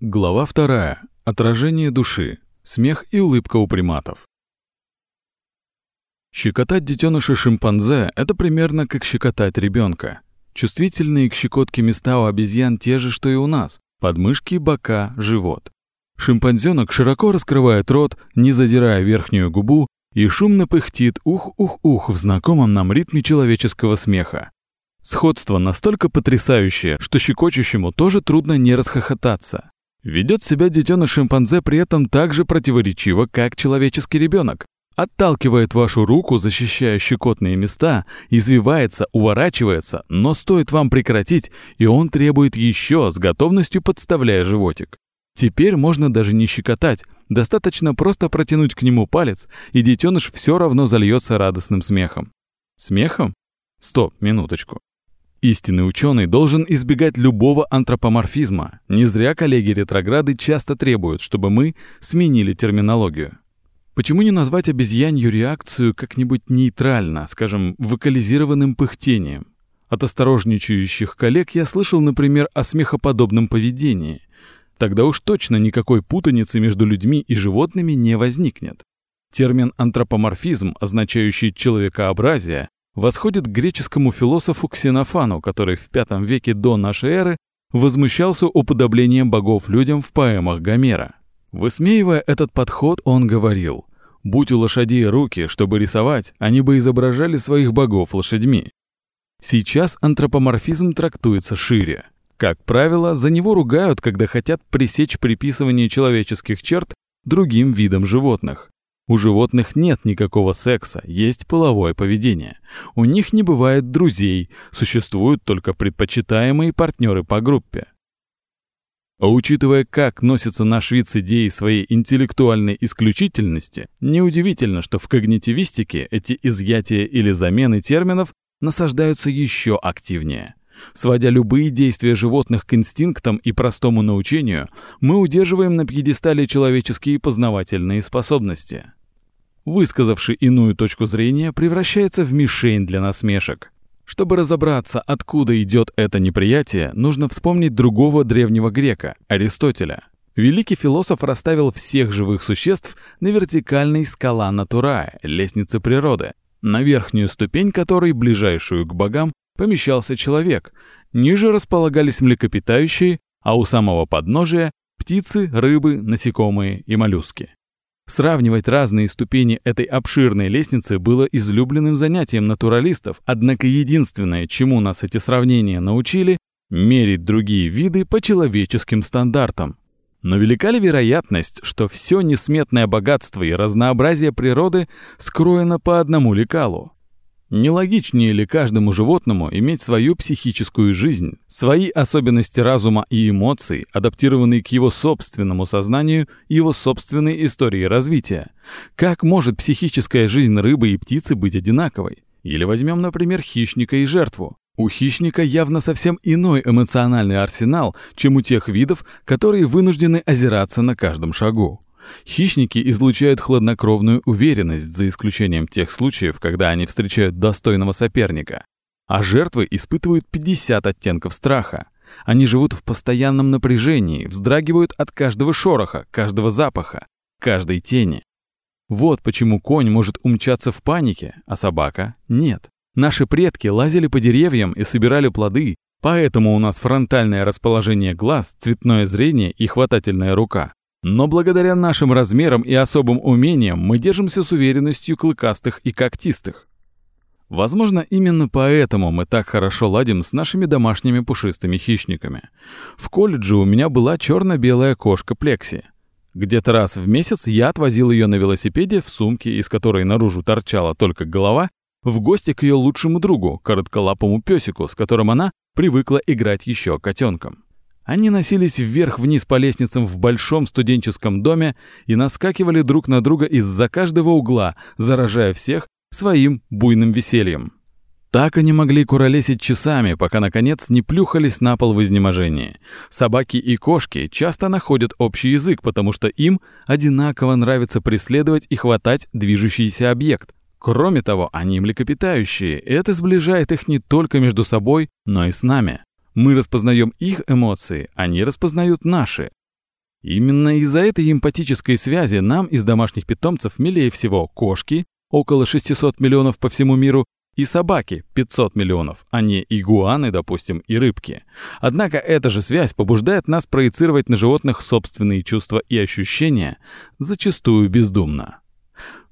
Глава вторая. Отражение души. Смех и улыбка у приматов. Щекотать детеныша шимпанзе – это примерно как щекотать ребенка. Чувствительные к щекотке места у обезьян те же, что и у нас – подмышки, бока, живот. Шимпанзенок широко раскрывает рот, не задирая верхнюю губу, и шумно пыхтит ух-ух-ух в знакомом нам ритме человеческого смеха. Сходство настолько потрясающее, что щекочущему тоже трудно не расхохотаться. Ведет себя детеныш шимпанзе при этом так же противоречиво, как человеческий ребенок. Отталкивает вашу руку, защищая щекотные места, извивается, уворачивается, но стоит вам прекратить, и он требует еще, с готовностью подставляя животик. Теперь можно даже не щекотать, достаточно просто протянуть к нему палец, и детеныш все равно зальется радостным смехом. Смехом? Стоп, минуточку. Истинный ученый должен избегать любого антропоморфизма. Не зря коллеги-ретрограды часто требуют, чтобы мы сменили терминологию. Почему не назвать обезьянью реакцию как-нибудь нейтрально, скажем, вокализированным пыхтением? От осторожничающих коллег я слышал, например, о смехоподобном поведении. Тогда уж точно никакой путаницы между людьми и животными не возникнет. Термин антропоморфизм, означающий человекообразие, восходит к греческому философу Ксенофану, который в V веке до нашей эры возмущался уподоблением богов людям в поэмах Гомера. Высмеивая этот подход, он говорил, «Будь у лошадей руки, чтобы рисовать, они бы изображали своих богов лошадьми». Сейчас антропоморфизм трактуется шире. Как правило, за него ругают, когда хотят пресечь приписывание человеческих черт другим видам животных. У животных нет никакого секса, есть половое поведение. У них не бывает друзей, существуют только предпочитаемые партнеры по группе. А учитывая, как носится наш вид с идеей своей интеллектуальной исключительности, неудивительно, что в когнитивистике эти изъятия или замены терминов насаждаются еще активнее. Сводя любые действия животных к инстинктам и простому научению, мы удерживаем на пьедестале человеческие познавательные способности высказавший иную точку зрения, превращается в мишень для насмешек. Чтобы разобраться, откуда идет это неприятие, нужно вспомнить другого древнего грека, Аристотеля. Великий философ расставил всех живых существ на вертикальной скала Натурая, лестнице природы, на верхнюю ступень которой, ближайшую к богам, помещался человек, ниже располагались млекопитающие, а у самого подножия – птицы, рыбы, насекомые и моллюски. Сравнивать разные ступени этой обширной лестницы было излюбленным занятием натуралистов, однако единственное, чему нас эти сравнения научили, мерить другие виды по человеческим стандартам. Но велика ли вероятность, что все несметное богатство и разнообразие природы скроено по одному лекалу? Нелогичнее ли каждому животному иметь свою психическую жизнь, свои особенности разума и эмоций, адаптированные к его собственному сознанию и его собственной истории развития? Как может психическая жизнь рыбы и птицы быть одинаковой? Или возьмем, например, хищника и жертву. У хищника явно совсем иной эмоциональный арсенал, чем у тех видов, которые вынуждены озираться на каждом шагу. Хищники излучают хладнокровную уверенность, за исключением тех случаев, когда они встречают достойного соперника. А жертвы испытывают 50 оттенков страха. Они живут в постоянном напряжении, вздрагивают от каждого шороха, каждого запаха, каждой тени. Вот почему конь может умчаться в панике, а собака – нет. Наши предки лазили по деревьям и собирали плоды, поэтому у нас фронтальное расположение глаз, цветное зрение и хватательная рука. Но благодаря нашим размерам и особым умениям мы держимся с уверенностью клыкастых и когтистых. Возможно, именно поэтому мы так хорошо ладим с нашими домашними пушистыми хищниками. В колледже у меня была черно-белая кошка Плекси. Где-то раз в месяц я отвозил ее на велосипеде в сумке, из которой наружу торчала только голова, в гости к ее лучшему другу, коротколапому песику, с которым она привыкла играть еще котенком. Они носились вверх-вниз по лестницам в большом студенческом доме и наскакивали друг на друга из-за каждого угла, заражая всех своим буйным весельем. Так они могли куролесить часами, пока, наконец, не плюхались на пол в изнеможении. Собаки и кошки часто находят общий язык, потому что им одинаково нравится преследовать и хватать движущийся объект. Кроме того, они млекопитающие, это сближает их не только между собой, но и с нами. Мы распознаем их эмоции, они распознают наши. Именно из-за этой эмпатической связи нам из домашних питомцев милее всего кошки, около 600 миллионов по всему миру, и собаки 500 миллионов, а не игуаны, допустим, и рыбки. Однако эта же связь побуждает нас проецировать на животных собственные чувства и ощущения, зачастую бездумно.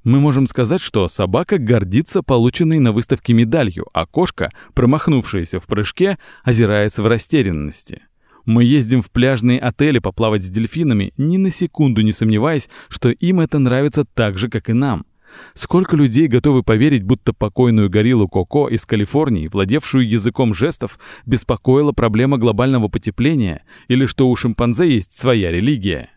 Мы можем сказать, что собака гордится полученной на выставке медалью, а кошка, промахнувшаяся в прыжке, озирается в растерянности. Мы ездим в пляжные отели поплавать с дельфинами, ни на секунду не сомневаясь, что им это нравится так же, как и нам. Сколько людей готовы поверить, будто покойную гориллу Коко из Калифорнии, владевшую языком жестов, беспокоила проблема глобального потепления или что у шимпанзе есть своя религия?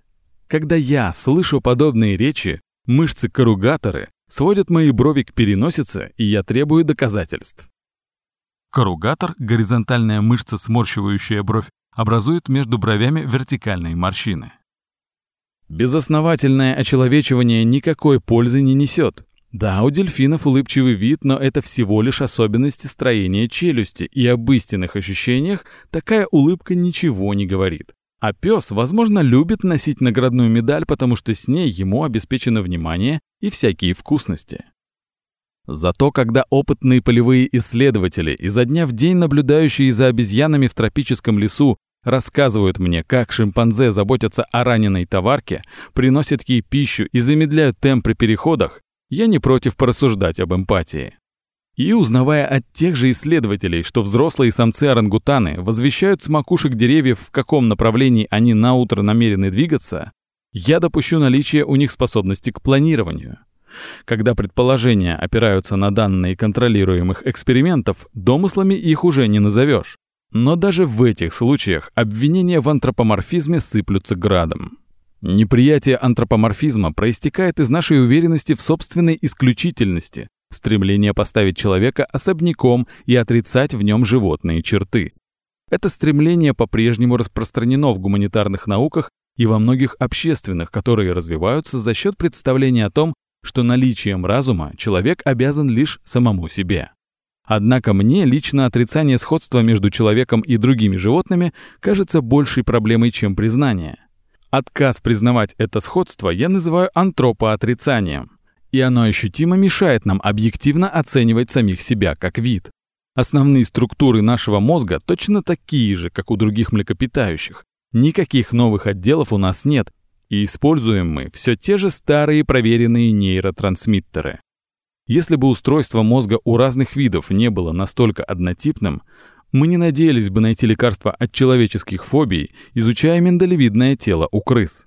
Когда я слышу подобные речи, мышцы-корругаторы сводят мои брови к переносице, и я требую доказательств. Корругатор, горизонтальная мышца, сморщивающая бровь, образует между бровями вертикальные морщины. Безосновательное очеловечивание никакой пользы не несет. Да, у дельфинов улыбчивый вид, но это всего лишь особенности строения челюсти, и об истинных ощущениях такая улыбка ничего не говорит. А пес, возможно, любит носить наградную медаль, потому что с ней ему обеспечено внимание и всякие вкусности. Зато когда опытные полевые исследователи, изо дня в день наблюдающие за обезьянами в тропическом лесу, рассказывают мне, как шимпанзе заботятся о раненой товарке, приносят ей пищу и замедляют темп при переходах, я не против порассуждать об эмпатии. И узнавая от тех же исследователей, что взрослые самцы-орангутаны возвещают с макушек деревьев, в каком направлении они наутро намерены двигаться, я допущу наличие у них способности к планированию. Когда предположения опираются на данные контролируемых экспериментов, домыслами их уже не назовешь. Но даже в этих случаях обвинения в антропоморфизме сыплются градом. Неприятие антропоморфизма проистекает из нашей уверенности в собственной исключительности, стремление поставить человека особняком и отрицать в нем животные черты. Это стремление по-прежнему распространено в гуманитарных науках и во многих общественных, которые развиваются за счет представления о том, что наличием разума человек обязан лишь самому себе. Однако мне лично отрицание сходства между человеком и другими животными кажется большей проблемой, чем признание. Отказ признавать это сходство я называю антропоотрицанием. И оно ощутимо мешает нам объективно оценивать самих себя как вид. Основные структуры нашего мозга точно такие же, как у других млекопитающих. Никаких новых отделов у нас нет, и используем мы все те же старые проверенные нейротрансмиттеры. Если бы устройство мозга у разных видов не было настолько однотипным, мы не надеялись бы найти лекарство от человеческих фобий, изучая миндалевидное тело у крыс.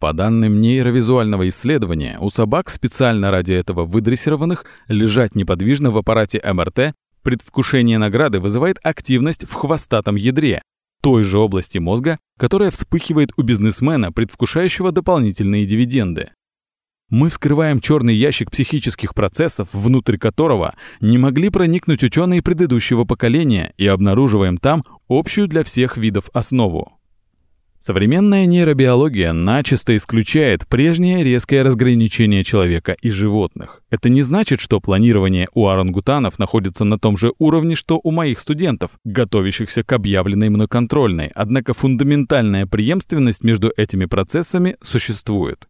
По данным нейровизуального исследования, у собак, специально ради этого выдрессированных, лежать неподвижно в аппарате МРТ, предвкушение награды вызывает активность в хвостатом ядре, той же области мозга, которая вспыхивает у бизнесмена, предвкушающего дополнительные дивиденды. Мы вскрываем черный ящик психических процессов, внутрь которого не могли проникнуть ученые предыдущего поколения и обнаруживаем там общую для всех видов основу. Современная нейробиология начисто исключает прежнее резкое разграничение человека и животных. Это не значит, что планирование у орангутанов находится на том же уровне, что у моих студентов, готовящихся к объявленной мной контрольной, однако фундаментальная преемственность между этими процессами существует.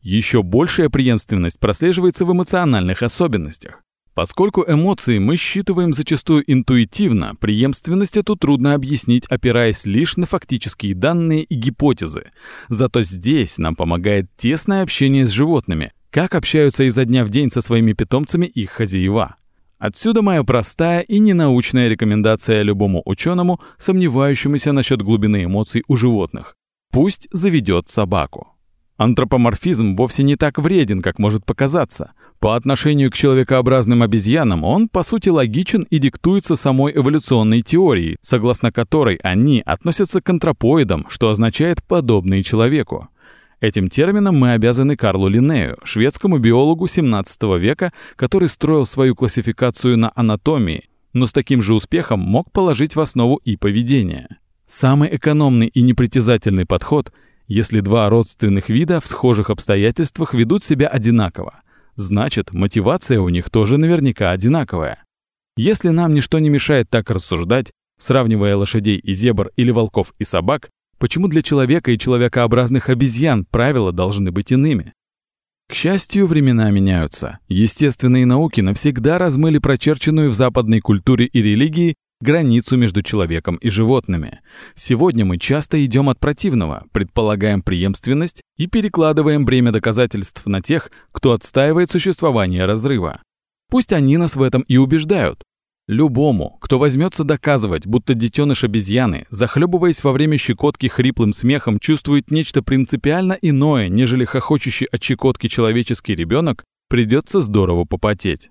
Еще большая преемственность прослеживается в эмоциональных особенностях. Поскольку эмоции мы считываем зачастую интуитивно, преемственность эту трудно объяснить, опираясь лишь на фактические данные и гипотезы. Зато здесь нам помогает тесное общение с животными, как общаются изо дня в день со своими питомцами их хозяева. Отсюда моя простая и ненаучная рекомендация любому ученому, сомневающемуся насчет глубины эмоций у животных. Пусть заведет собаку. Антропоморфизм вовсе не так вреден, как может показаться. По отношению к человекообразным обезьянам он, по сути, логичен и диктуется самой эволюционной теорией, согласно которой они относятся к антропоидам, что означает «подобные человеку». Этим термином мы обязаны Карлу Линнею, шведскому биологу 17 века, который строил свою классификацию на анатомии, но с таким же успехом мог положить в основу и поведение. Самый экономный и непритязательный подход – если два родственных вида в схожих обстоятельствах ведут себя одинаково, значит, мотивация у них тоже наверняка одинаковая. Если нам ничто не мешает так рассуждать, сравнивая лошадей и зебр или волков и собак, Почему для человека и человекообразных обезьян правила должны быть иными? К счастью, времена меняются. Естественные науки навсегда размыли прочерченную в западной культуре и религии границу между человеком и животными. Сегодня мы часто идем от противного, предполагаем преемственность и перекладываем бремя доказательств на тех, кто отстаивает существование разрыва. Пусть они нас в этом и убеждают. Любому, кто возьмется доказывать, будто детеныш обезьяны, захлебываясь во время щекотки хриплым смехом, чувствует нечто принципиально иное, нежели хохочущий от щекотки человеческий ребенок, придется здорово попотеть.